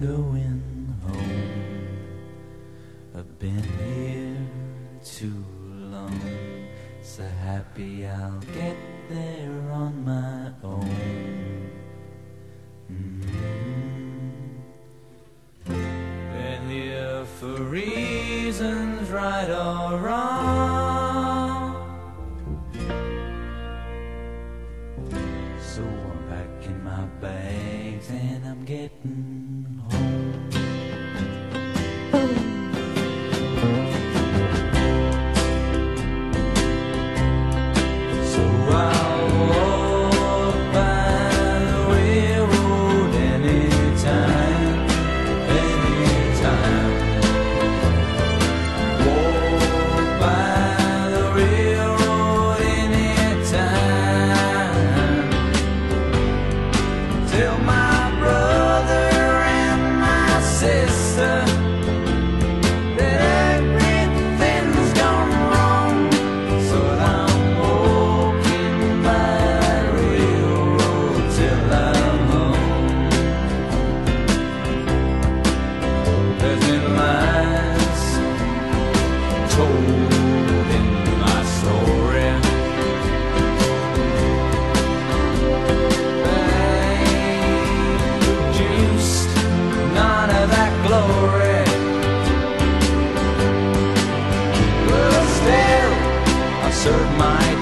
going home. I've been here too long. So happy I'll get there on my own. Mm-hmm. Been here for reasons right or wrong. and I'm getting old.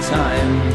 time.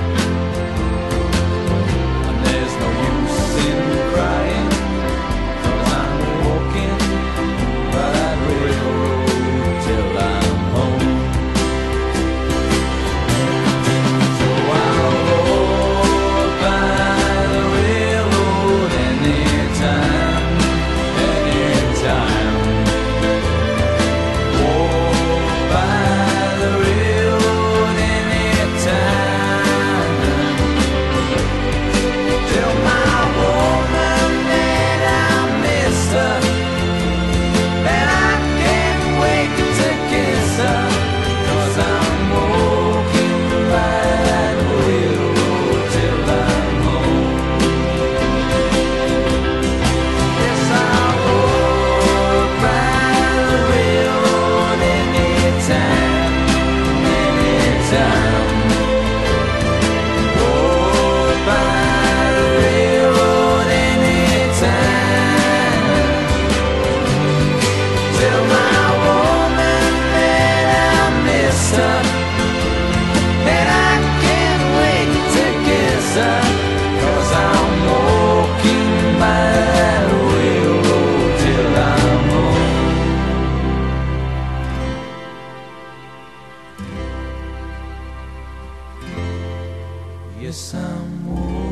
someone